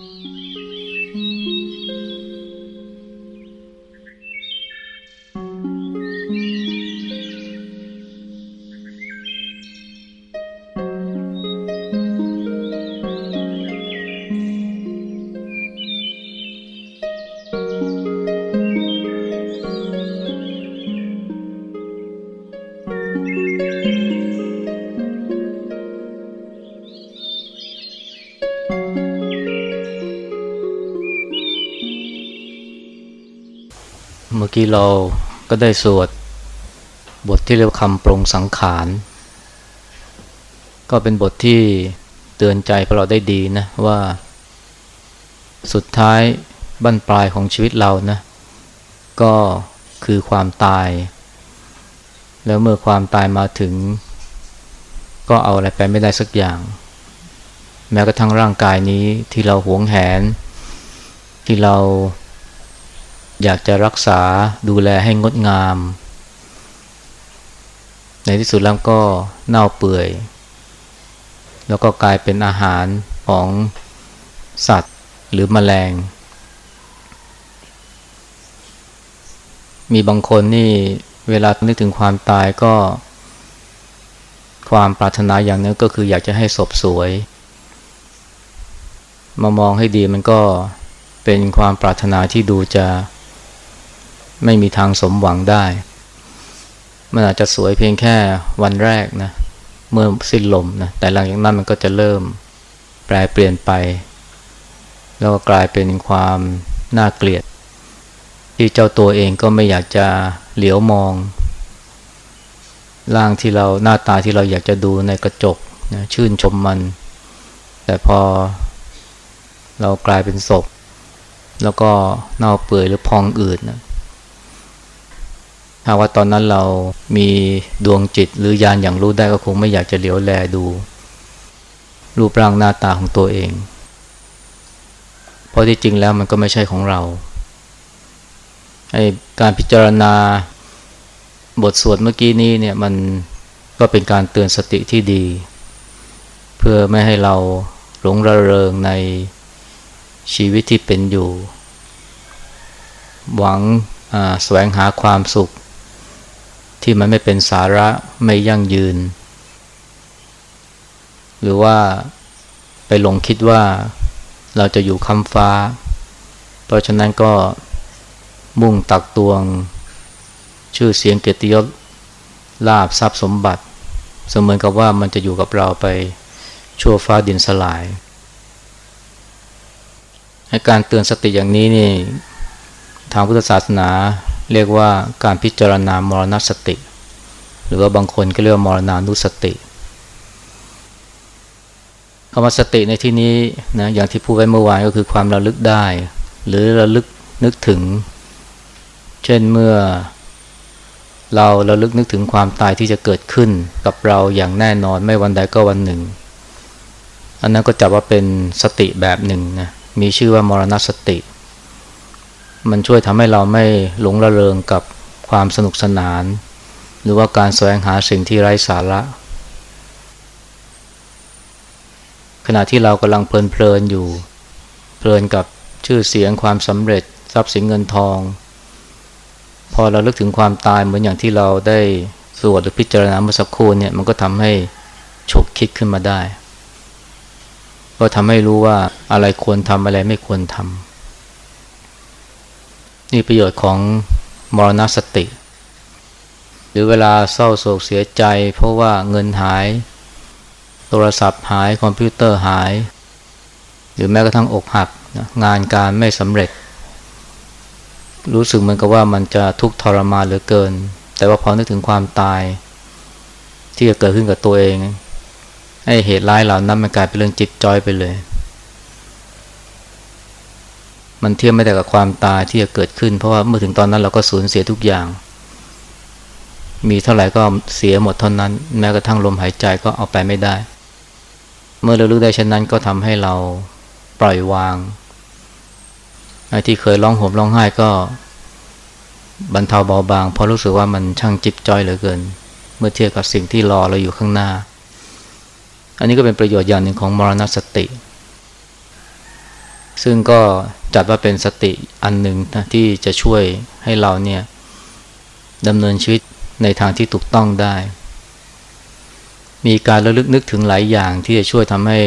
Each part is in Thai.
เมื่อกี้เราก็ได้สวดบทที่เรียกคำปรงสังขาร ก็เป็นบทที่เตือนใจพวกเราได้ดีนะว่า สุดท้ายบั้นปลายของชีวิตเรานะ ก็คือความตาย แล้วเมื่อความตายมาถึง ก็เอาอะไรไปไม่ได้สักอย่าง แม้กระทั่งร่างกายนี้ที่เราหวงแหน ที่เรา อยากจะรักษาดูแลให้งดงาม ในที่สุดแล้วก็เน่าเปื่อย แล้วก็กลายเป็นอาหารของสัตว์หรือมแมลง มีบางคนนี่เวลานึกถึงความตายก็ ความปรารถนาอย่างนึงก็คืออยากจะให้ศพสวย มามองให้ดีมันก็เป็นความปรารถนาที่ดูจะ ไม่มีทางสมหวังได้ มันอาจจะสวยเพียงแค่วันแรกนะ เมื่อสิ้นลมนะ แต่หลังจากนั้นมันก็จะเริ่มแปลเปลี่ยนไป แล้วก็กลายเป็นความน่าเกลียด ที่เจ้าตัวเองก็ไม่อยากจะเหลียวมองร่างที่เราหน้าตาที่เราอยากจะดูในกระจกนะชื่นชมมัน แต่พอเรากลายเป็นศพ แล้วก็เน่าเปื่อยหรือพองอืดนะ หากว่าตอนนั้นเรามีดวงจิตหรือยานอย่างรู้ได้ก็คงไม่อยากจะเหลียวแลดู รูปร่างหน้าตาของตัวเอง เพราะที่จริงแล้วมันก็ไม่ใช่ของเราไอการพิจารณาบทสวดเมื่อกี้นี้เนี่ยมันก็เป็นการเตือนสติที่ดี เพื่อไม่ให้เราหลงระเริงในชีวิตที่เป็นอยู่ หวังแสวงหาความสุข ที่มันไม่เป็นสาระไม่ยั่งยืน หรือว่าไปหลงคิดว่าเราจะอยู่คำฟ้า เพราะฉะนั้นก็มุ่งตักตวง ชื่อเสียงเกียรติยศลาบทรัพย์สมบัติ เสมือนกับว่ามันจะอยู่กับเราไปชั่วฟ้าดินสลายให้การเตือนสติอย่างนี้นี่ทางพุทธศาสนา เรียกว่าการพิจารณามรณสติ หรือว่าบางคนก็เรียกว่ามรณานุสติคำว่าสติในที่นี้นะอย่างที่พูดไว้เมื่อวานก็คือความระลึกได้ หรือระลึกนึกถึง เช่นเมื่อเราระลึกนึกถึงความตายที่จะเกิดขึ้นกับเราอย่างแน่นอนไม่วันใดก็วันหนึ่ง อันนั้นก็จับว่าเป็นสติแบบหนึ่งนะมีชื่อว่ามรณสติ มันช่วยทำให้เราไม่หลงระเริงกับความสนุกสนาน หรือว่าการแสวงหาสิ่งที่ไร้สาระ ขณะที่เรากำลังเพลินเพลินอยู่ เพลินกับชื่อเสียงความสำเร็จทรัพย์สินเงินทอง พอเราลึกถึงความตายเหมือนอย่างที่เราได้สวดหรือพิจารณาเมื่อสักครู่เนี่ยมันก็ทำให้ฉกคิดขึ้นมาได้ ก็ทำให้รู้ว่าอะไรควรทำอะไรไม่ควรทำ นี่ประโยชน์ของมรณสติ หรือเวลาเศร้าโศกเสียใจ เพราะว่าเงินหาย โทรศัพท์หายคอมพิวเตอร์หาย หรือแม้กระทั่งอกหักงานการไม่สำเร็จ รู้สึกเหมือนกับว่ามันจะทุกข์ทรมานเหลือเกิน แต่ว่าพอนึกถึงความตาย ที่จะเกิดขึ้นกับตัวเองไอ้เหตุร้ายเหล่านั้นมันกลายเป็นเรื่องจิ๊บจ๊อยไปเลย มันเทียบไม่ได้กับความตายที่จะเกิดขึ้น เพราะว่าเมื่อถึงตอนนั้นเราก็สูญเสียทุกอย่าง มีเท่าไหร่ก็เสียหมดเท่านั้น แม้กระทั่งลมหายใจก็เอาไปไม่ได้ เมื่อเรารู้ได้เช่นนั้นก็ทำให้เราปล่อยวางไอ้ที่เคยร้องห่มร้องไห้ก็บรรเทาเบาบางเพราะรู้สึกว่ามันช่างจิบจ้อยเหลือเกิน เมื่อเทียบกับสิ่งที่รอเราอยู่ข้างหน้า อันนี้ก็เป็นประโยชน์อย่างหนึ่งของมรณสติ ซึ่งก็จัดว่าเป็นสติอันหนึ่งนะที่จะช่วยให้เราเนี่ยดำเนินชีวิตในทางที่ถูกต้องได้ มีการระลึกนึกถึงหลายอย่างที่จะช่วยทำให้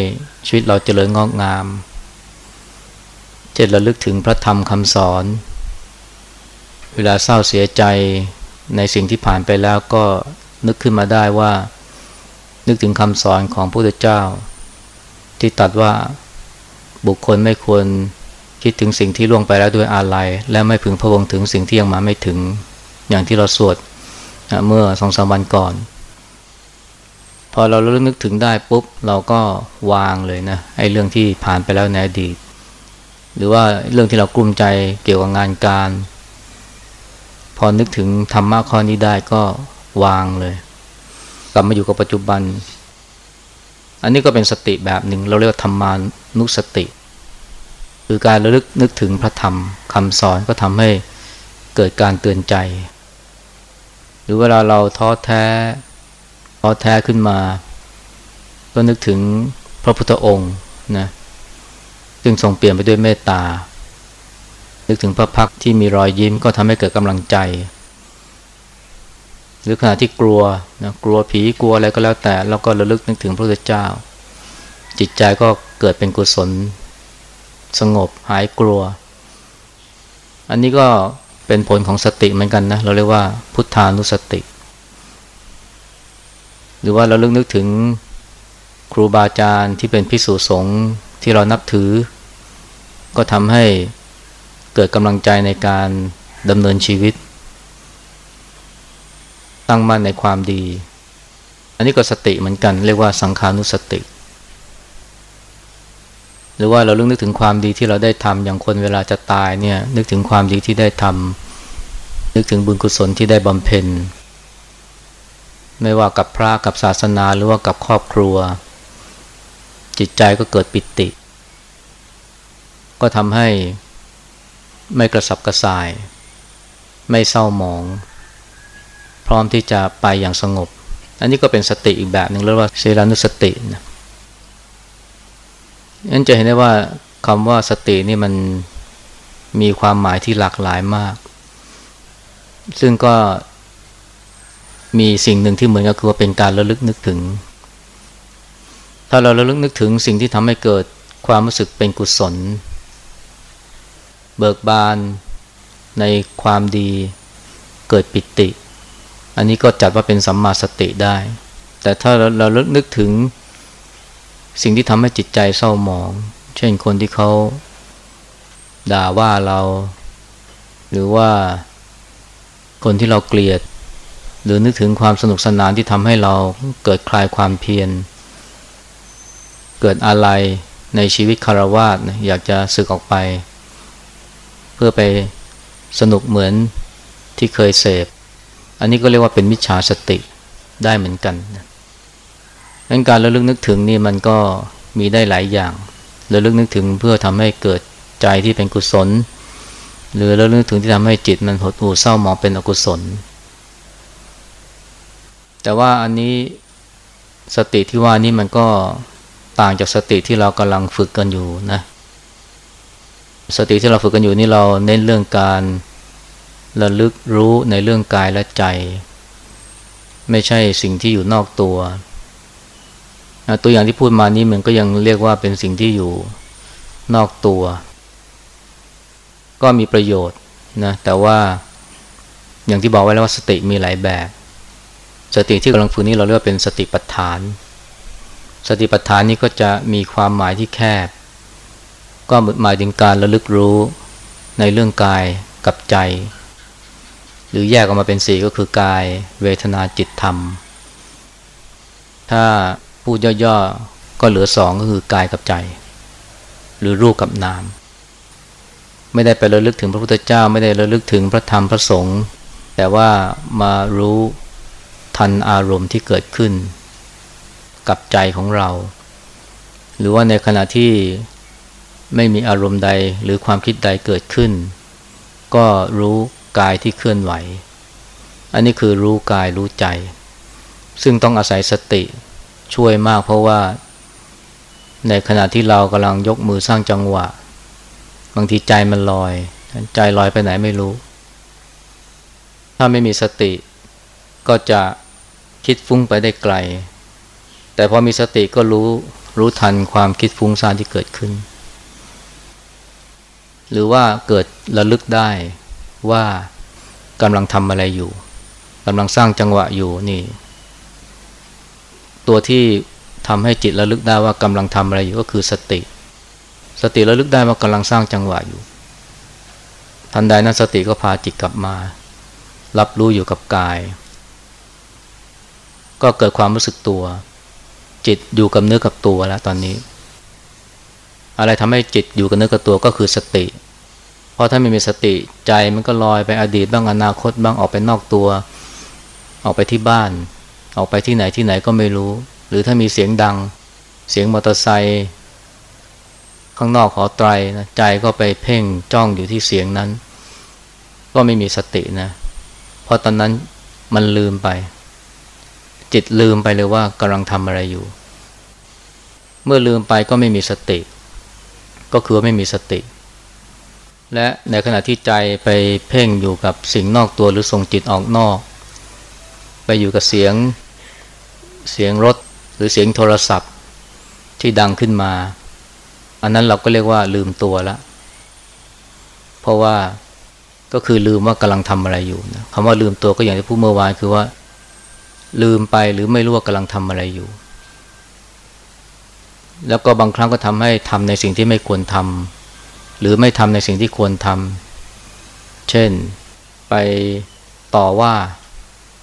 ชีวิตเราเจริญงอกงาม เช่นระลึกถึงพระธรรมคำสอน เวลาเศร้าเสียใจในสิ่งที่ผ่านไปแล้วก็นึกขึ้นมาได้ว่า นึกถึงคำสอนของพระพุทธเจ้า ที่ตัดว่า บุคคลไม่ควรคิดถึงสิ่งที่ล่วงไปแล้วด้วยอาลัย และไม่พึงพะวงถึงสิ่งที่ยังมาไม่ถึงอย่างที่เราสวดเมื่อสองสามวันก่อน พอเราเริ่มนึกถึงได้ปุ๊บ เราก็วางเลยนะไอ้เรื่องที่ผ่านไปแล้วในอดีต หรือว่าเรื่องที่เรากลุ้มใจเกี่ยวกับงานการ พอนึกถึงธรรมะข้อนี้ได้ก็วางเลย กลับมาอยู่กับปัจจุบัน อันนี้ก็เป็นสติแบบหนึ่งเราเรียกว่าธรรมานุสติ คือการระลึกนึกถึงพระธรรมคำสอนก็ทำให้เกิดการเตือนใจ หรือเวลาเราท้อแท้ท้อแท้ขึ้นมา ก็นึกถึงพระพุทธองค์นะซึ่งทรงเปลี่ยนไปด้วยเมตตา นึกถึงพระพักที่มีรอยยิ้มก็ทำให้เกิดกำลังใจ หรือขณะที่กลัวนะกลัวผีกลัวอะไรก็แล้วแต่เราก็ระลึกนึกถึงพระพุทธเจ้า จิตใจก็เกิดเป็นกุศล สงบหายกลัว อันนี้ก็เป็นผลของสติเหมือนกันนะเราเรียกว่าพุทธานุสติ หรือว่าเราลึกนึกถึงครูบาอาจารย์ที่เป็นพิสูจสงฆ์ที่เรานับถือ ก็ทำให้เกิดกำลังใจในการดำเนินชีวิต ตั้งมั่นในความดี อันนี้ก็สติเหมือนกัน เรียกว่าสังขานุสติ หรือว่าเราลึกนึกถึงความดีที่เราได้ทำอย่างคนเวลาจะตายเนี่ยนึกถึงความดีที่ได้ทำนึกถึงบุญกุศลที่ได้บำเพ็ญไม่ว่ากับพระกับศาสนาหรือว่ากับครอบครัว จิตใจก็เกิดปิติ ก็ทำให้ไม่กระสับกระส่าย ไม่เศร้าหมอง พร้อมที่จะไปอย่างสงบ อันนี้ก็เป็นสติอีกแบบหนึ่งเรียกว่าเชลานุสตินะนั่นจะเห็นได้ว่าคำว่าสตินี่มันมีความหมายที่หลากหลายมาก ซึ่งก็มีสิ่งหนึ่งที่เหมือนกับคือว่าเป็นการระลึกนึกถึง ถ้าเราระลึกนึกถึงสิ่งที่ทำให้เกิดความรู้สึกเป็นกุศล เบิกบานในความดีเกิดปิติ อันนี้ก็จัดว่าเป็นสัมมาสติได้ แต่ถ้าเราเราลึกนึกถึงสิ่งที่ทำให้จิตใจเศร้าหมอง เช่นคนที่เขาด่าว่าเรา หรือว่าคนที่เราเกลียด หรือนึกถึงความสนุกสนานที่ทำให้เราเกิดคลายความเพียร เกิดอะไรในชีวิตคารวาสอยากจะสึกออกไป เพื่อไปสนุกเหมือนที่เคยเสพ อันนี้ก็เรียกว่าเป็นมิจฉาสติได้เหมือนกันดังการระลึกนึกถึงนี่มันก็มีได้หลายอย่างระลึกนึกถึงเพื่อทำให้เกิดใจที่เป็นกุศล หรือระลึกนึกถึงที่ทำให้จิตมันหดหู่เศร้าหมองเป็นอกุศล แต่ว่าอันนี้สติที่ว่านี่มันก็ต่างจากสติที่เรากำลังฝึกกันอยู่นะ สติที่เราฝึกกันอยู่นี่เราเน้นเรื่องการ ระลึกรู้ในเรื่องกายและใจ ไม่ใช่สิ่งที่อยู่นอกตัว ตัวอย่างที่พูดมานี้มันก็ยังเรียกว่าเป็นสิ่งที่อยู่นอกตัว ก็มีประโยชน์นะแต่ว่าอย่างที่บอกไว้แล้วว่าสติมีหลายแบบ สติที่กำลังฝึกนี้เราเรียกว่าเป็นสติปัฏฐาน สติปัฏฐานนี้ก็จะมีความหมายที่แคบ ก็หมายถึงการระลึกรู้ในเรื่องกายกับใจ หรือแยกออกมาเป็นสี่ก็คือกายเวทนาจิตธรรม ถ้าพูดย่อๆก็เหลือสองก็คือกายกับใจ หรือรูปกับนาม ไม่ได้ไประลึกถึงพระพุทธเจ้า ไม่ได้ระลึกถึงพระธรรมพระสงฆ์แต่ว่ามารู้ทันอารมณ์ที่เกิดขึ้น กับใจของเรา หรือว่าในขณะที่ไม่มีอารมณ์ใดหรือความคิดใดเกิดขึ้น ก็รู้ กายที่เคลื่อนไหว อันนี้คือรู้กายรู้ใจ ซึ่งต้องอาศัยสติช่วยมากเพราะว่า ในขณะที่เรากำลังยกมือสร้างจังหวะ บางทีใจมันลอย ใจลอยไปไหนไม่รู้ ถ้าไม่มีสติก็จะคิดฟุ้งไปได้ไกล แต่พอมีสติก็รู้รู้ทันความคิดฟุ้งซ่านที่เกิดขึ้น หรือว่าเกิดระลึกได้ ว่ากำลังทำอะไรอยู่กำลังสร้างจังหวะอยู่นี่ ตัวที่ทำให้จิตระลึกได้ว่ากำลังทำอะไรอยู่ก็คือสติ สติระลึกได้ว่ากำลังสร้างจังหวะอยู่ ทันใดนั้นสติก็พาจิตกลับมา รับรู้อยู่กับกาย ก็เกิดความรู้สึกตัว จิตอยู่กับเนื้อกับตัวแล้วตอนนี้ อะไรทำให้จิตอยู่กับเนื้อกับตัวก็คือสติ เพราะถ้าไม่มีสติใจมันก็ลอยไปอดีตบ้างอนาคตบ้างออกไปนอกตัว ออกไปที่บ้าน ออกไปที่ไหนที่ไหนก็ไม่รู้ หรือถ้ามีเสียงดัง เสียงมอเตอร์ไซค์ข้างนอกขอไตรนะใจก็ไปเพ่งจ้องอยู่ที่เสียงนั้น ก็ไม่มีสตินะ เพราะตอนนั้นมันลืมไป จิตลืมไปเลยว่ากำลังทำอะไรอยู่ เมื่อลืมไปก็ไม่มีสติ ก็คือว่าไม่มีสติ และในขณะที่ใจไปเพ่งอยู่กับสิ่งนอกตัวหรือส่งจิตออกนอก ไปอยู่กับเสียงเสียงรถหรือเสียงโทรศัพท์ที่ดังขึ้นมา อันนั้นเราก็เรียกว่าลืมตัวล้วเพราะว่าก็คือลืมว่ากำลังทำอะไรอยู่นะคำว่าลืมตัวก็อย่างที่พูดเมื่อวานคือว่า ลืมไปหรือไม่รู้ว่ากำลังทำอะไรอยู่ แล้วก็บางครั้งก็ทำให้ทำในสิ่งที่ไม่ควรทำ หรือไม่ทำในสิ่งที่ควรทำเช่นไปต่อว่า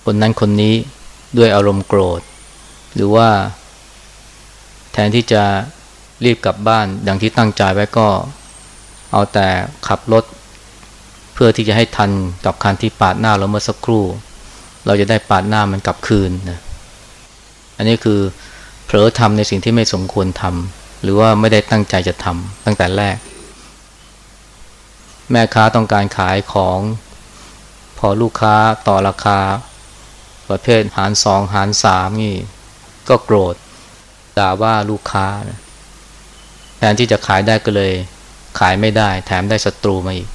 คนนั้นคนนี้ด้วยอารมณ์โกรธ หรือว่า แทนที่จะรีบกลับบ้านดังที่ตั้งใจไว้ก็ เอาแต่ขับรถ เพื่อที่จะให้ทันกับคันที่ปาดหน้าเราเมื่อสักครู่ เราจะได้ปาดหน้ามันกลับคืนนะอันนี้คือเผลอทำในสิ่งที่ไม่สมควรทำหรือว่าไม่ได้ตั้งใจจะทำตั้งแต่แรก แม่ค้าต้องการขายของ พอลูกค้าต่อราคา ประเภทหารสองหารสามนี่ ก็โกรธด่าว่าลูกค้าแทนที่จะขายได้ก็เลย ขายไม่ได้ แถมได้ศัตรูมาอีก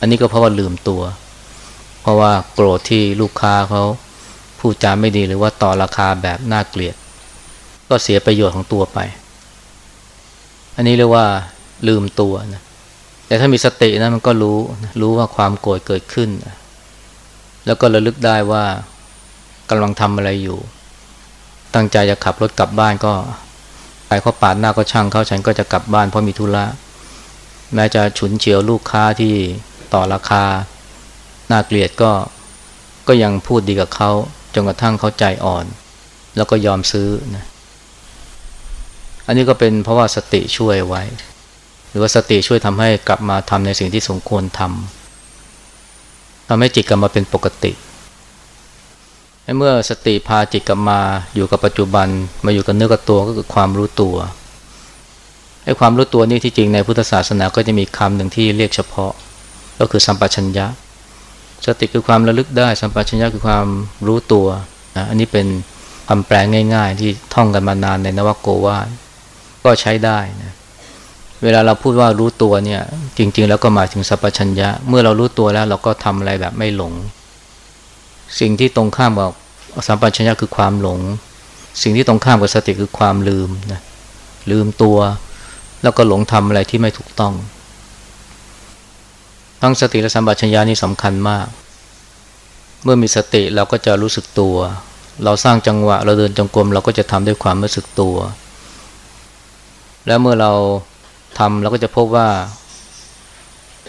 อันนี้ก็เพราะว่าลืมตัว เพราะว่าโกรธที่ลูกค้าเขาพูดจาไม่ดีหรือว่าต่อราคาแบบน่าเกลียด ก็เสียประโยชน์ของตัวไป อันนี้เรียกว่าลืมตัวนะ แต่ถ้ามีสตินะมันก็รู้รู้ว่าความโกรธเกิดขึ้น แล้วก็ระลึกได้ว่ากำลังทำอะไรอยู่ ตั้งใจจะขับรถกลับบ้านก็ไปเขาปาดหน้าก็ช่างเขาฉันก็จะกลับบ้านเพราะมีธุระแม้จะฉุนเฉียวลูกค้าที่ต่อราคาน่าเกลียดก็ก็ยังพูดดีกับเขาจนกระทั่งเขาใจอ่อน แล้วก็ยอมซื้อนะอันนี้ก็เป็นเพราะว่าสติช่วยไว้ หรือว่าสติช่วยทำให้กลับมาทำในสิ่งที่สมควรทำทำให้จิตกลับมาเป็นปกติเมื่อสติพาจิตกลับมาอยู่กับปัจจุบันมาอยู่กับเนื้อกับตัวก็คือความรู้ตัวไอ้ความรู้ตัวนี่ที่จริงในพุทธศาสนาก็จะมีคำหนึ่งที่เรียกเฉพาะ ก็คือสัมปชัญญะ สติคือความระลึกได้ สัมปชัญญะคือความรู้ตัวนะอันนี้เป็นคำแปลง่าย ๆ ที่ท่องกันมานานในนวโกวาก็ใช้ได้นะ เวลาเราพูดว่ารู้ตัวเนี่ย จริง ๆ แล้วก็หมายถึงสัมปชัญญะ เมื่อเรารู้ตัวแล้วเราก็ทำอะไรแบบไม่หลง สิ่งที่ตรงข้ามกับสัมปชัญญะคือความหลง สิ่งที่ตรงข้ามกับสติคือความลืมนะลืมตัว แล้วก็หลงทำอะไรที่ไม่ถูกต้อง ทั้งสติและสัมปชัญญะนี่สำคัญมาก เมื่อมีสติเราก็จะรู้สึกตัว เราสร้างจังหวะ เราเดินจงกรมเราก็จะทำด้วยความรู้สึกตัว แล้วเมื่อเรา ทำเราก็จะพบว่า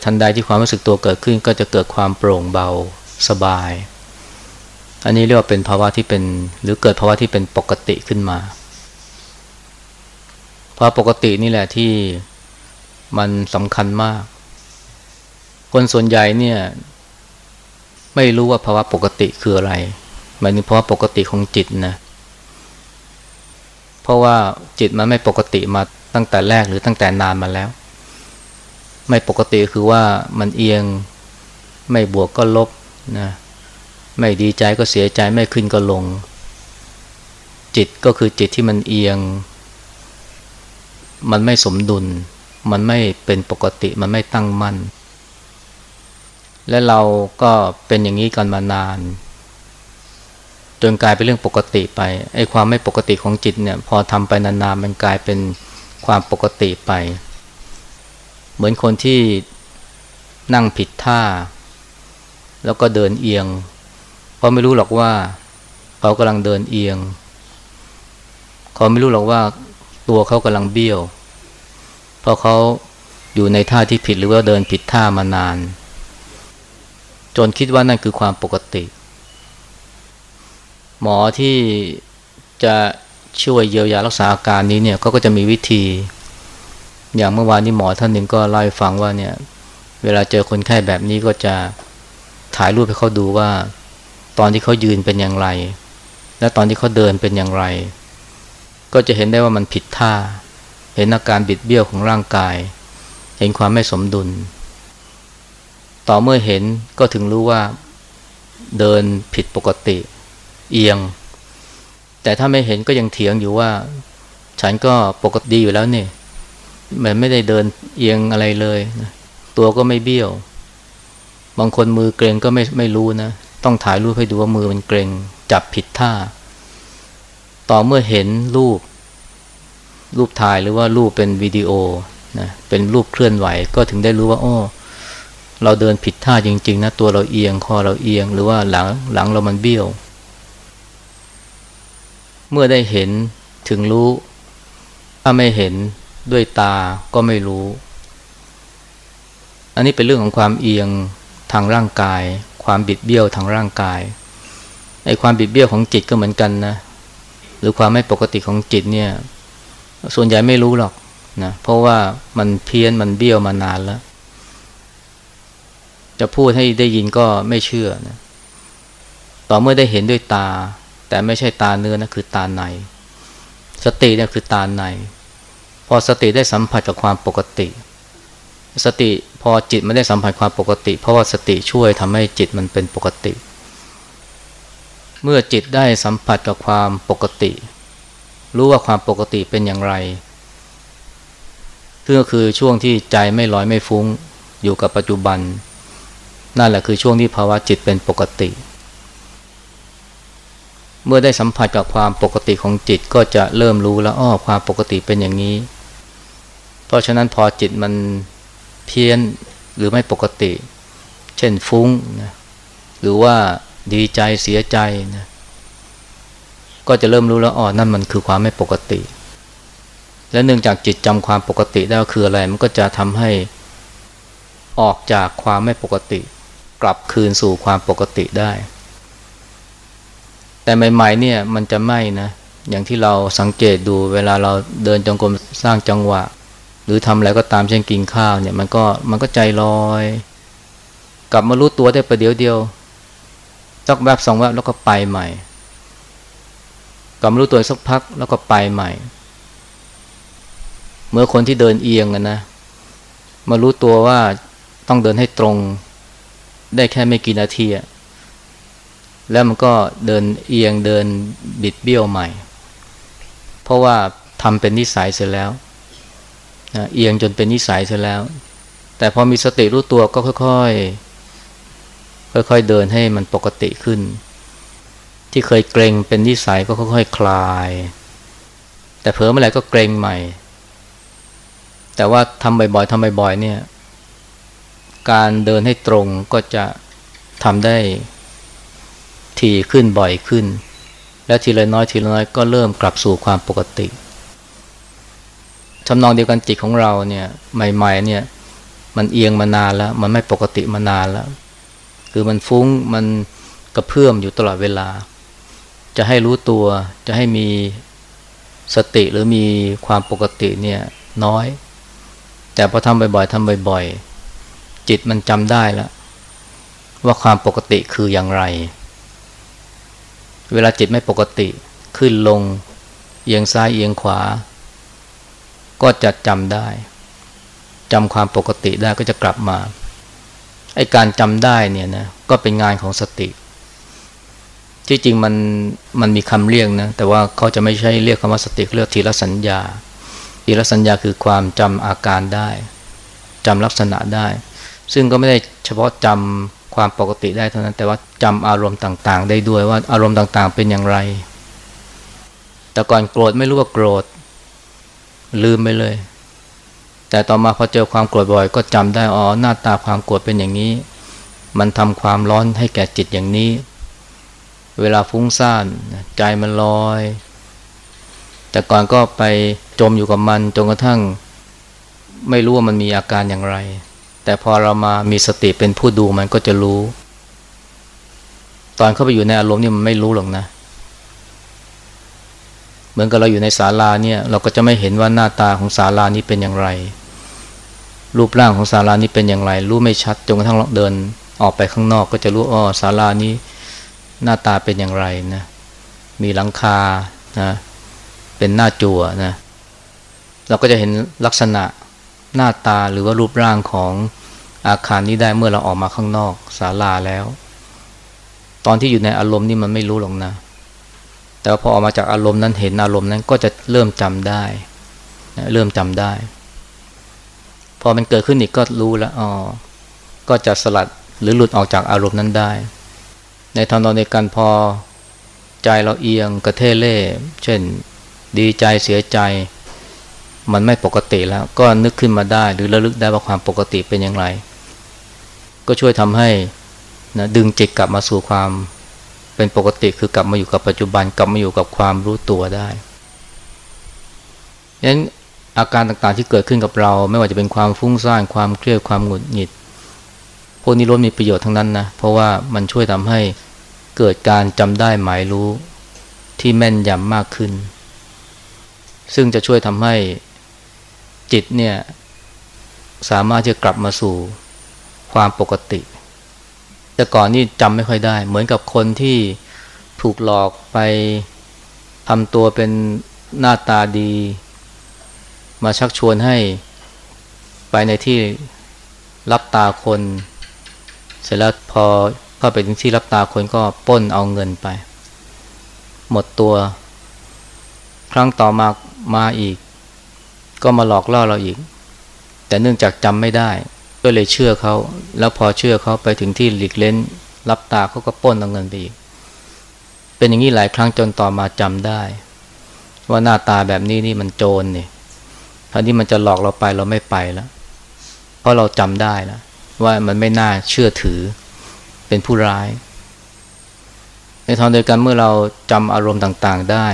ทันใดที่ความรู้สึกตัวเกิดขึ้นก็จะเกิดความโปร่งเบาสบาย อันนี้เรียกว่าเป็นภาวะที่เป็นหรือเกิดภาวะที่เป็นปกติขึ้นมาภาวะปกตินี่แหละที่มันสำคัญมาก คนส่วนใหญ่เนี่ย ไม่รู้ว่าภาวะปกติคืออะไรหมายถึงภาวะปกติของจิตนะ เพราะว่าจิตมันไม่ปกติมาตั้งแต่แรกหรือตั้งแต่นานมาแล้ว ไม่ปกติคือว่ามันเอียงไม่บวกก็ลบนะไม่ดีใจก็เสียใจไม่ขึ้นก็ลง จิตก็คือจิตที่มันเอียง มันไม่สมดุล มันไม่เป็นปกติมันไม่ตั้งมั่นและเราก็เป็นอย่างนี้กันมานาน จนกลายเป็นเรื่องปกติไปไอ้ความไม่ปกติของจิตเนี่ย พอทำไปนานๆมันกลายเป็นความปกติไป เหมือนคนที่นั่งผิดท่า แล้วก็เดินเอียง เพราะไม่รู้หรอกว่า เขากำลังเดินเอียง เขาไม่รู้หรอกว่าตัวเขากำลังเบี้ยว เพราะเขาอยู่ในท่าที่ผิดหรือว่าเดินผิดท่ามานาน จนคิดว่านั่นคือความปกติ หมอที่จะช่วยเยียวยารักษาอาการนี้เนี่ยเขาก็จะมีวิธี อย่างเมื่อวานนี้หมอท่านหนึ่งก็เล่าให้ฟังว่าเนี่ยเวลาเจอคนไข้แบบนี้ก็จะถ่ายรูปให้เขาดูว่า ตอนที่เขายืนเป็นอย่างไร และตอนที่เขาเดินเป็นอย่างไร ก็จะเห็นได้ว่ามันผิดท่า เห็นอาการบิดเบี้ยวของร่างกาย เห็นความไม่สมดุล ต่อเมื่อเห็นก็ถึงรู้ว่าเดินผิดปกติ เอียง แต่ถ้าไม่เห็นก็ยังเถียงอยู่ว่า ฉันก็ปกติอยู่แล้วเนี่ยมันไม่ได้เดินเอียงอะไรเลยนะตัวก็ไม่เบี้ยว บางคนมือเกรงก็ไม่ไม่รู้นะ ต้องถ่ายรูปให้ดูว่ามือมันเกรงจับผิดท่า ต่อเมื่อเห็นรูป รูปถ่ายหรือว่ารูปเป็นวิดีโอนะเป็นรูปเคลื่อนไหวก็ถึงได้รู้ว่าอ้อเราเดินผิดท่าจริง ๆ นะ ตัวเราเอียงคอเราเอียง หรือว่าหลังหลังเรามันเบี้ยว เมื่อได้เห็นถึงรู้ ถ้าไม่เห็นด้วยตาก็ไม่รู้ อันนี้เป็นเรื่องของความเอียงทางร่างกาย ความบิดเบี้ยวทางร่างกายไอ้ความบิดเบี้ยวของจิตก็เหมือนกันนะหรือความไม่ปกติของจิตเนี่ย ส่วนใหญ่ไม่รู้หรอกนะเพราะว่ามันเพี้ยนมันเบี้ยวมานานแล้ว จะพูดให้ได้ยินก็ไม่เชื่อนะต่อเมื่อได้เห็นด้วยตา แต่ไม่ใช่ตาเนื้อนะคือตาใน สติเนี่ยคือตาใน พอสติได้สัมผัสกับความปกติ สติพอจิตไม่ได้สัมผัสความปกติ เพราะว่าสติช่วยทำให้จิตมันเป็นปกติ เมื่อจิตได้สัมผัสกับความปกติ รู้ว่าความปกติเป็นอย่างไรซึ่งก็คือช่วงที่ใจไม่ลอยไม่ฟุ้งอยู่กับปัจจุบัน นั่นแหละคือช่วงที่ภาวะจิตเป็นปกติ เมื่อได้สัมผัสกับความปกติของจิตก็จะเริ่มรู้แล้วอ้อความปกติเป็นอย่างนี้ เพราะฉะนั้นพอจิตมันเพี้ยนหรือไม่ปกติ เช่นฟุ้งนะหรือว่าดีใจเสียใจนะก็จะเริ่มรู้แล้วอ๋อนั่นมันคือความไม่ปกติ และเนื่องจากจิตจำความปกติได้คืออะไร มันก็จะทำให้ออกจากความไม่ปกติ กลับคืนสู่ความปกติได้ แต่ใหม่ๆเนี่ยมันจะไม่นะ อย่างที่เราสังเกตดูเวลาเราเดินจงกรมสร้างจังหวะ หรือทำอะไรก็ตามเช่นกินข้าวเนี่ยมันก็มันก็ใจลอย กลับมารู้ตัวได้ประเดี๋ยวเดียวสักแวบสองแวบแล้วก็ไปใหม่ กลับมารู้ตัวสักพักแล้วก็ไปใหม่ เมื่อคนที่เดินเอียงกันนะ มารู้ตัวว่าต้องเดินให้ตรง ได้แค่ไม่กี่นาทีอะ แล้วมันก็เดินเอียงเดินบิดเบี้ยวใหม่ เพราะว่าทำเป็นนิสัยเสร็จแล้วนะเอียงจนเป็นนิสัยเสร็จแล้ว แต่พอมีสติรู้ตัวก็ค่อยๆ ค่อยๆ เดินให้มันปกติขึ้น ที่เคยเกรงเป็นนิสัยก็ค่อยๆ คลาย แต่เผลอเมื่อไหร่ก็เกรงใหม่ แต่ว่าทำบ่อยๆทำบ่อยๆเนี่ย การเดินให้ตรงก็จะทำได้ ทีขึ้นบ่อยขึ้น และทีละน้อยทีละน้อยก็เริ่มกลับสู่ความปกติทำนองเดียวกันจิตของเราเนี่ยใหม่ๆเนี่ยมันเอียงมานานแล้ว มันไม่ปกติมานานแล้ว คือมันฟุ้งมันกระเพื่อมอยู่ตลอดเวลา จะให้รู้ตัวจะให้มีสติหรือมีความปกติเนี่ยน้อย แต่พอทำบ่อยๆทำบ่อยๆ จิตมันจำได้แล้วว่าความปกติคืออย่างไร เวลาจิตไม่ปกติขึ้นลง เอียงซ้ายเอียงขวา ก็จะจำได้จำความปกติได้ก็จะกลับมาไอการจำได้เนี่ยนะก็เป็นงานของสติ ที่จริงมันมันมีคำเรียกนะแต่ว่าเขาจะไม่ใช่เรียกคำว่าสติเรียกทีละสัญญา ทีละสัญญาคือความจำอาการได้จำลักษณะได้ ซึ่งก็ไม่ได้เฉพาะจำ ความปกติได้เท่านั้น แต่ว่าจำอารมณ์ต่างๆ ได้ด้วยว่าอารมณ์ต่างๆ เป็นอย่างไร แต่ก่อนโกรธไม่รู้ว่าโกรธ ลืมไปเลย แต่ต่อมาพอเจอความโกรธบ่อย ก็จำได้อ๋อหน้าตาความโกรธเป็นอย่างนี้ มันทำความร้อนให้แก่จิตอย่างนี้ เวลาฟุ้งซ่านใจมันลอย แต่ก่อนก็ไปจมอยู่กับมันจนกระทั่ง ไม่รู้ว่ามันมีอาการอย่างไร แต่พอเรามามีสติเป็นผู้ดูมันก็จะรู้ ตอนเข้าไปอยู่ในอารมณ์นี่มันไม่รู้หรอกนะ เหมือนกับเราอยู่ในศาลาเนี่ย เราก็จะไม่เห็นว่าหน้าตาของศาลานี้เป็นอย่างไร รูปร่างของศาลานี้เป็นอย่างไร รู้ไม่ชัดจนกระทั่งเราเดินออกไปข้างนอกก็จะรู้อ๋อศาลานี้หน้าตาเป็นอย่างไรนะ มีหลังคานะ เป็นหน้าจั่วนะ เราก็จะเห็นลักษณะ หน้าตาหรือว่ารูปร่างของอาคารนี้ได้เมื่อเราออกมาข้างนอกศาลาแล้ว ตอนที่อยู่ในอารมณ์นี่มันไม่รู้หรอกนะ แต่พอออกมาจากอารมณ์นั้นเห็นอารมณ์นั้นก็จะเริ่มจำได้เริ่มจำได้ พอมันเกิดขึ้นอีกก็รู้แล้วอ๋อก็จะสลัดหรือหลุดออกจากอารมณ์นั้นได้ ในทางนอนในการพอใจเราเอียงกระเทเล่เช่น ดีใจเสียใจ มันไม่ปกติแล้ว ก็นึกขึ้นมาได้หรือระลึกได้ว่าความปกติเป็นอย่างไร ก็ช่วยทำให้นะดึงจิตกลับมาสู่ความเป็นปกติคือกลับมาอยู่กับปัจจุบันกลับมาอยู่กับความรู้ตัวได้ยันั้นอาการต่างๆที่เกิดขึ้นกับเรา ไม่ว่าจะเป็นความฟุ้งซ่านความเครียดความหงุดหงิดพวกนี้ล้วนมีประโยชน์ทั้งนั้นนะเพราะว่ามันช่วยทำให้เกิดการจำได้หมายรู้ที่แม่นยำมากขึ้น ซึ่งจะช่วยทำให้ จิตเนี่ยสามารถจะกลับมาสู่ความปกติ แต่ก่อนนี่จำไม่ค่อยได้ เหมือนกับคนที่ถูกหลอกไปทำตัวเป็นหน้าตาดี มาชักชวนให้ไปในที่รับตาคน เสร็จแล้วพอเข้าไปถึงที่รับตาคนก็ป้นเอาเงินไป หมดตัว ครั้งต่อมามาอีก ก็มาหลอกล่อเราอีก แต่เนื่องจากจำไม่ได้ ก็เลยเชื่อเขาแล้วพอเชื่อเขาไปถึงที่หลีกเล้น รับตาเขาก็ป้นเอาเงินไปอีก เป็นอย่างนี้หลายครั้งจนต่อมาจำได้ ว่าหน้าตาแบบนี้นี่มันโจรเนี่ยทันที่มันจะหลอกเราไปเราไม่ไปแล้ว เพราะเราจำได้แล้วว่ามันไม่น่าเชื่อถือเป็นผู้ร้าย ในทางเดียวกันเมื่อเราจำอารมณ์ต่างๆได้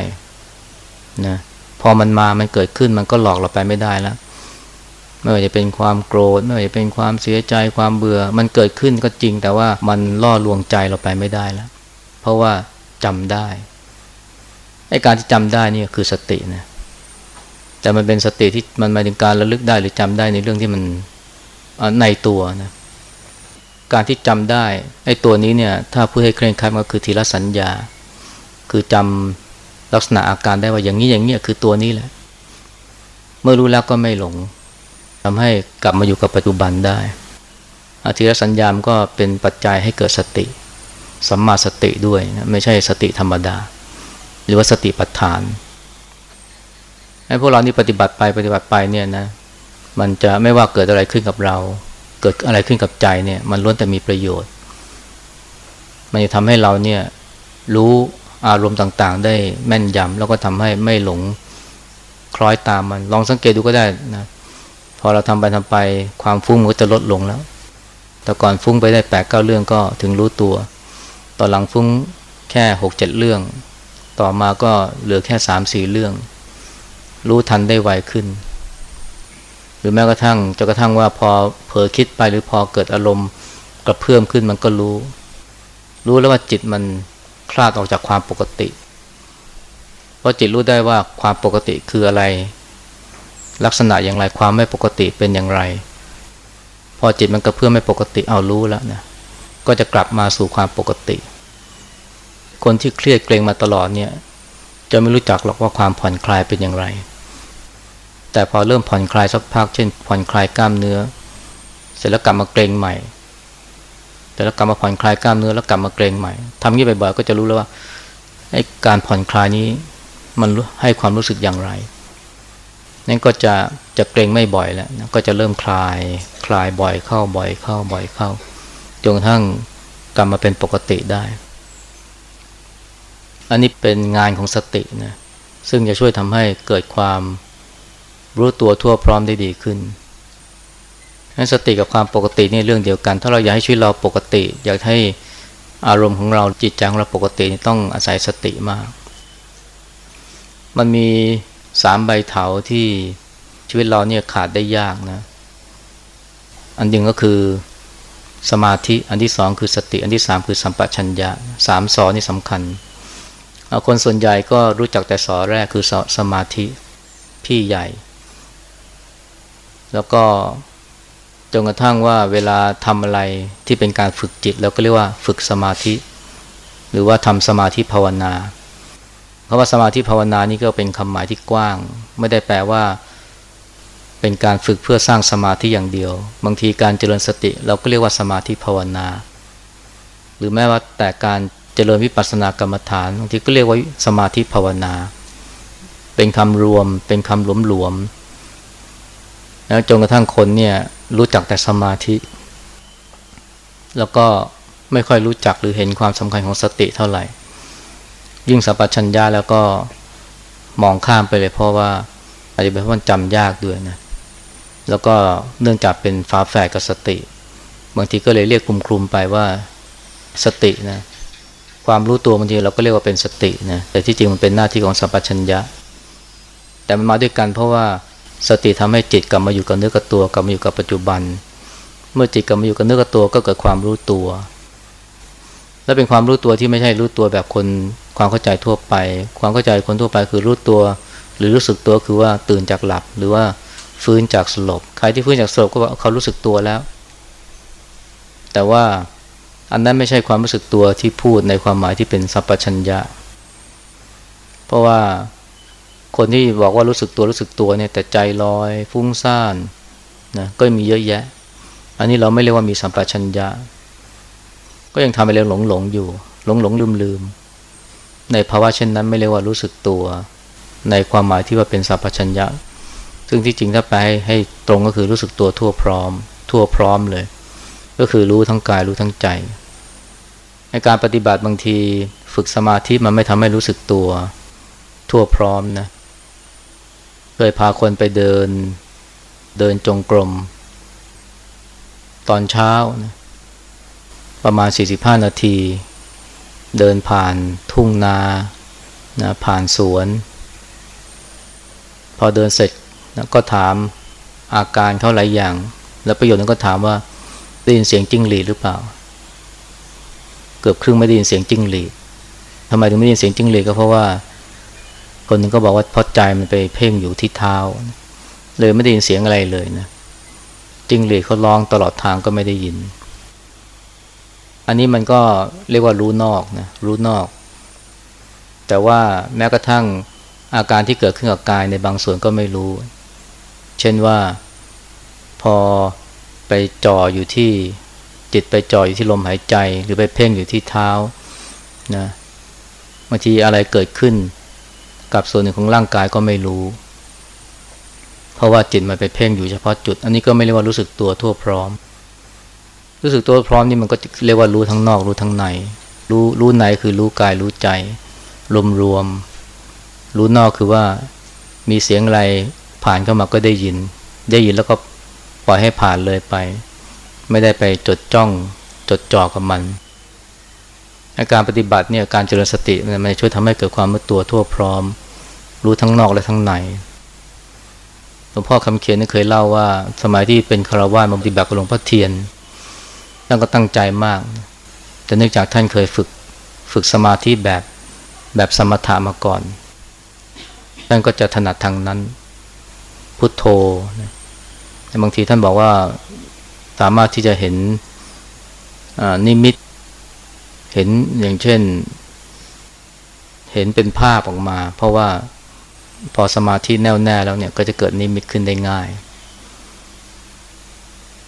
นะ พอมันมามันเกิดขึ้นมันก็หลอกเราไปไม่ได้แล้วไม่ว่าจะเป็นความโกรธไม่ว่าจะเป็นความเสียใจความเบื่อ มันเกิดขึ้นก็จริงแต่ว่ามันล่อลวงใจเราไปไม่ได้แล้ว เพราะว่าจำได้ไอ้การที่จำได้นี่คือสตินะแต่มันเป็นสติที่มันหมายถึงการระลึกได้หรือจำได้ในเรื่องที่มันในตัวนะการที่จำได้ไอ้ตัวนี้เนี่ยถ้าพูดให้เคร่งครัดก็คือทีละสัญญา คือจำ ลักษณะอาการได้ว่าอย่างนี้อย่างนี้คือตัวนี้แหละ เมื่อรู้แล้วก็ไม่หลงทำให้กลับมาอยู่กับปัจจุบันได้อธิรสัญญามก็เป็นปัจจัยให้เกิดสติสัมมาสติด้วยนะไม่ใช่สติธรรมดา หรือว่าสติปัฏฐานให้พวกเรานี่ปฏิบัติไปปฏิบัติไปเนี่ยนะ มันจะไม่ว่าเกิดอะไรขึ้นกับเรา เกิดอะไรขึ้นกับใจเนี่ย มันล้วนแต่มีประโยชน์ มันจะทำให้เราเนี่ยรู้ อารมณ์ต่างๆ ได้แม่นยำแล้วก็ทำให้ไม่หลงคล้อยตามมัน ลองสังเกตดูก็ได้นะพอเราทำไปทำไปความฟุ้งมันก็จะลดลงแล้ว แต่ก่อนฟุ้งไปได้แปดเก้าเรื่องก็ถึงรู้ตัวตอนหลังฟุ้งแค่หกเจ็ดเรื่อง ต่อมาก็เหลือแค่สามสี่เรื่อง รู้ทันได้ไวขึ้น หรือแม้กระทั่งจะกระทั่งว่าพอเผลอคิดไปหรือพอเกิดอารมณ์กระเพื่อมขึ้นมันก็รู้ รู้แล้วว่าจิตมัน คลาดออกจากความปกติ เพราะจิตรู้ได้ว่าความปกติคืออะไร ลักษณะอย่างไรความไม่ปกติเป็นอย่างไร พอจิตมันกระเพื่อมไม่ปกติเอารู้แล้วนะก็จะกลับมาสู่ความปกติ คนที่เครียดเกรงมาตลอดเนี่ย จะไม่รู้จักหรอกว่าความผ่อนคลายเป็นอย่างไร แต่พอเริ่มผ่อนคลายสักพักเช่น ผ่อนคลายกล้ามเนื้อ เสร็จแล้วกลับมาเกรงใหม่ แต่แล้วกลับมาผ่อนคลายกล้ามเนื้อแล้วกลับมาเกรงใหม่ทำงี้บ่อยๆก็จะรู้แล้วว่าไอ้การผ่อนคลายนี้มันให้ความรู้สึกอย่างไรนั่นก็จะจะเกรงไม่บ่อยแล้วนะก็จะเริ่มคลายคลายบ่อยเข้าบ่อยเข้าบ่อยเข้าจนกระทั่งกลับมาเป็นปกติได้ อันนี้เป็นงานของสตินะซึ่งจะช่วยทำให้เกิดความรู้ตัวทั่วพร้อมได้ดีขึ้น สติกับความปกตินี่เรื่องเดียวกัน ถ้าเราอยากให้ชีวิตเราปกติ อยากให้อารมณ์ของเราจิตใจของเราปกติต้องอาศัยสติมาก มันมีสามใบเถาที่ชีวิตเราเนี่ยขาดได้ยากนะ อันหนึ่งก็คือสมาธิ อันที่สองคือสติ อันที่สามคือสัมปชัญญะสามสอนี่สำคัญ คนส่วนใหญ่ก็รู้จักแต่สอแรกคือสสมาธิพี่ใหญ่ แล้วก็ จนกระทั่งว่าเวลาทำอะไรที่เป็นการฝึกจิตเราก็เรียกว่าฝึกสมาธิ หรือว่าทำสมาธิภาวนาเพราะว่าสมาธิภาวนานี่ก็เป็นคำหมายที่กว้าง ไม่ได้แปลว่า เป็นการฝึกเพื่อสร้างสมาธิอย่างเดียว บางทีการเจริญสติ เราก็เรียกว่าสมาธิภาวนา หรือแม้ว่าแต่การเจริญวิปัสสนากรรมฐานบางทีก็เรียกว่าสมาธิภาวนา เป็นคำรวม เป็นคำหลวมๆแล้วจนกระทั่งคนเนี่ย รู้จักแต่สมาธิ แล้วก็ไม่ค่อยรู้จักหรือเห็นความสำคัญของสติเท่าไหร่ ยิ่งสัพพัญญาแล้วก็มองข้ามไปเลยเพราะว่าอาจจะเป็นเพราะมันจำยากด้วยนะ แล้วก็เนื่องจากเป็นฟ้าแฝดกับสติ บางทีก็เลยเรียกคลุมคลุมไปว่าสตินะ ความรู้ตัวบางทีเราก็เรียกว่าเป็นสตินะ แต่ที่จริงมันเป็นหน้าที่ของสัพพัญญาแต่มันมาด้วยกันเพราะว่า สติทำให้จิตกลับมาอยู่กับเนื้อกับตัวกลับมาอยู่กับปัจจุบัน เมื่อจิตกลับมาอยู่กับเนื้อกับตัวก็เกิดความรู้ตัว และเป็นความรู้ตัวที่ไม่ใช่รู้ตัวแบบคนความเข้าใจทั่วไป ความเข้าใจคนทั่วไปคือรู้ตัว หรือรู้สึกตัวคือว่าตื่นจากหลับ หรือว่าฟื้นจากสลบ ใครที่ฟื้นจากสลบก็ว่าเขารู้สึกตัวแล้ว แต่ว่าอันนั้นไม่ใช่ความรู้สึกตัวที่พูดในความหมายที่เป็นสัพพัญญะ เพราะว่า คนที่บอกว่ารู้สึกตัวรู้สึกตัวเนี่ยแต่ใจลอยฟุ้งซ่านนะก็มีเยอะแยะ อันนี้เราไม่เรียกว่ามีสัมปชัญญะ ก็ยังทำไปเรื่องหลงหลงอยู่ หลงหลงลืมลืมในภาวะเช่นนั้นไม่เรียกว่ารู้สึกตัว ในความหมายที่ว่าเป็นสัมปชัญญะ ซึ่งที่จริงถ้าไปให้ตรงก็คือรู้สึกตัวทั่วพร้อม ทั่วพร้อมเลย ก็คือรู้ทั้งกายรู้ทั้งใจ ในการปฏิบัติบางทีฝึกสมาธิมันไม่ทำให้รู้สึกตัว ทั่วพร้อมนะ เคยพาคนไปเดินเดินจงกรม ตอนเช้านะประมาณ 45 นาที เดินผ่านทุ่งนานะผ่านสวน พอเดินเสร็จนะก็ถามอาการเขาหลายอย่าง แล้วประโยชน์นั้นก็ถามว่าได้ยินเสียงจิ้งหรีดหรือเปล่า เกือบครึ่งไม่ได้ยินเสียงจิ้งหรีดทำไมถึงไม่ได้ยินเสียงจิ้งหรีดก็เพราะว่า คนนึงก็บอกว่าเพอใจมันไปเพ่งอยู่ที่เท้า เลยไม่ได้ยินเสียงอะไรเลยนะจิงหรีดเขาร้องตลอดทางก็ไม่ได้ยิน อันนี้มันก็เรียกว่ารู้นอกนะรู้นอก แต่ว่าแม้กระทั่งอาการที่เกิดขึ้นกับกายในบางส่วนก็ไม่รู้ เช่นว่าพอไปจ่ออยู่ที่จิตไปจ่ออยู่ที่ลมหายใจ หรือไปเพ่งอยู่ที่เท้านะบางทีอะไรเกิดขึ้น กับส่วนหนึ่งของร่างกายก็ไม่รู้ เพราะว่าจิตมันไปเพ่งอยู่เฉพาะจุด อันนี้ก็ไม่เรียกว่ารู้สึกตัวทั่วพร้อม รู้สึกตัวพร้อมนี่มันก็เรียกว่ารู้ทั้งนอกรู้ทั้งใน รู้รู้ในคือรู้กายรู้ใจ รวมรวม รู้นอกคือว่ามีเสียงอะไรผ่านเข้ามาก็ได้ยิน ได้ยินแล้วก็ปล่อยให้ผ่านเลยไป ไม่ได้ไปจดจ้องจดจ่อกับมัน การปฏิบัติเนี่ยการเจริญสติมันช่วยทำให้เกิดความมือตัวทั่วพร้อม รู้ทั้งนอกและทั้งในหลวงพ่อคำเขียนเคยเล่าว่า สมัยที่เป็นคารวะมาปฏิบัติกับหลวงพ่อเทียนท่านก็ตั้งใจมาก แต่เนื่องจากท่านเคยฝึกฝึกสมาธิแบบแบบสมถะมาก่อนท่านก็จะถนัดทางนั้น พุทโธแต่บางทีท่านบอกว่าสามารถที่จะเห็นนิมิต เห็นอย่างเช่น เห็นเป็นภาพออกมา เพราะว่าพอสมาธิแน่วแน่แล้วเนี่ยก็จะเกิดนิมิตขึ้นได้ง่าย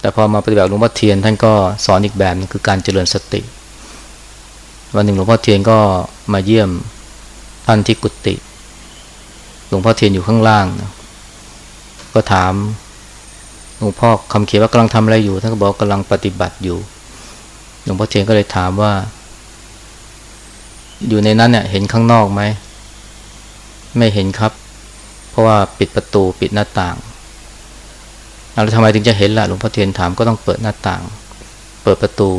แต่พอมาปฏิบัติหลวงพ่อเทียนท่านก็สอนอีกแบบนึงคือการเจริญสติ วันหนึ่งหลวงพ่อเทียนก็มาเยี่ยมท่านที่กุฏิหลวงพ่อเทียนอยู่ข้างล่างนะก็ถามหลวงพ่อคำเขียนว่ากำลังทำอะไรอยู่ท่านก็บอกกำลังปฏิบัติอยู่หลวงพ่อเทียนก็เลยถามว่า อยู่ในนั้นเนี่ยเห็นข้างนอกไหม ไม่เห็นครับ เพราะว่าปิดประตูปิดหน้าต่างแล้วทำไมถึงจะเห็นล่ะหลวงพ่อเทียนถามก็ต้องเปิดหน้าต่าง เปิดประตู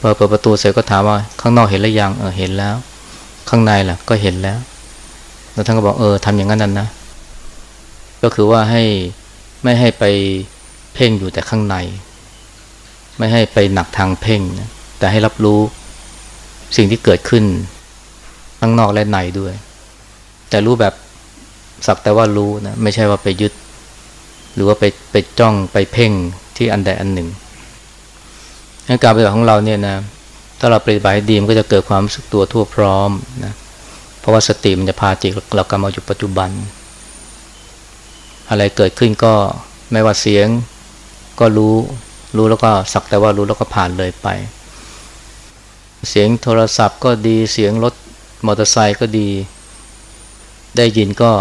เปิดเปิดประตูเสร็จก็ถามว่า ข้างนอกเห็นแล้วยังเออเห็นแล้ว ข้างในล่ะ ก็เห็นแล้ว แล้วท่านก็บอกเออทำอย่างนั้นนั่นนะก็คือว่าให้ไม่ให้ไปเพ่งอยู่แต่ข้างใน ไม่ให้ไปหนักทางเพ่งนะแต่ให้รับรู้ สิ่งที่เกิดขึ้นข้งนอกและในด้วย แต่รู้แบบสักแต่ว่ารู้นะไม่ใช่ว่าไปยึด หรือว่าไปไปจ้องไปเพ่งที่อันใดอันหนึ่งการปฏิบัติของเราเนี่ยนะถ้าเราปฏิบัติดีมันก็จะเกิดความรู้สึกตัวทั่วพร้อมนะเพราะว่าสติมันจะพาจิตเรากลับมาอยู่ปัจจุบัน อะไรเกิดขึ้นก็ไม่ว่าเสียงก็รู้รู้แล้วก็สักแต่ว่ารู้แล้วก็ผ่านเลยไป เสียงโทรศัพท์ก็ดีเสียงรถมอเตอร์ไซค์ก็ดี ได้ยินก็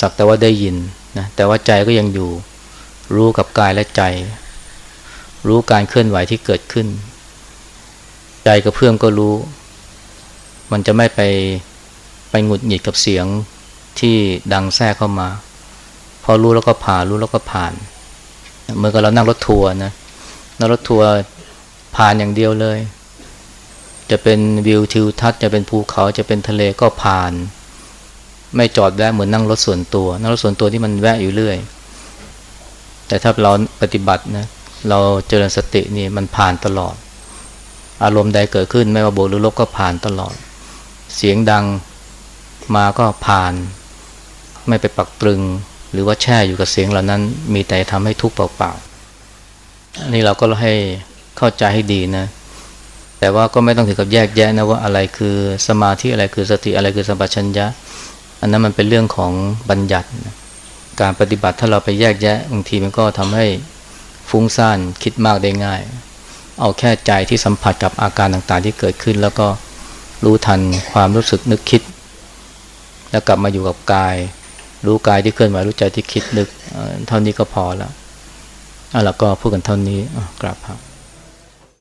สักแต่ว่าได้ยินนะแต่ว่าใจก็ยังอยู่รู้กับกายและใจ รู้การเคลื่อนไหวที่เกิดขึ้น ใจกับเพื่อนก็รู้ มันจะไม่ไปไปหงุดหงิดกับเสียงที่ดังแทรกเข้ามา พอรู้แล้วก็ผ่านรู้แล้วก็ผ่านเมื่อกับเรานั่งรถทัวร์นะนั่งรถทัวร์ผ่านอย่างเดียวเลย จะเป็นวิวทิวทัศน์จะเป็นภูเขาจะเป็นทะเลก็ผ่าน ไม่จอดแวะเหมือนนั่งรถส่วนตัว นั่งรถส่วนตัวที่มันแวะอยู่เรื่อย แต่ถ้าเราปฏิบัตินะเราเจริญสตินี่มันผ่านตลอด อารมณ์ใดเกิดขึ้นไม่ว่าโบหรือลบก็ผ่านตลอด เสียงดังมาก็ผ่าน ไม่ไปปักตรึง หรือว่าแช่อยู่กับเสียงเหล่านั้น มีแต่ทำให้ทุกข์เปล่าๆนนี้เราก็ให้เข้าใจให้ดีนะ แต่ว่าก็ไม่ต้องถึงกับแยกแยะนะว่าอะไรคือสมาธิอะไรคือสติอะไรคือสัมปชัญญะ อันนั้นมันเป็นเรื่องของบัญญัตินะการปฏิบัติถ้าเราไปแยกแยะบางทีมันก็ทำให้ฟุ้งซ่านคิดมากได้ง่าย เอาแค่ใจที่สัมผัสกับอาการต่างๆที่เกิดขึ้น แล้วก็รู้ทันความรู้สึกนึกคิด แล้วกลับมาอยู่กับกาย รู้กายที่เคลื่อนไหวรู้ใจที่คิดนึกเท่านี้ก็พอแล้วอะแล้วก็พูดกันเท่านี้กราบครับ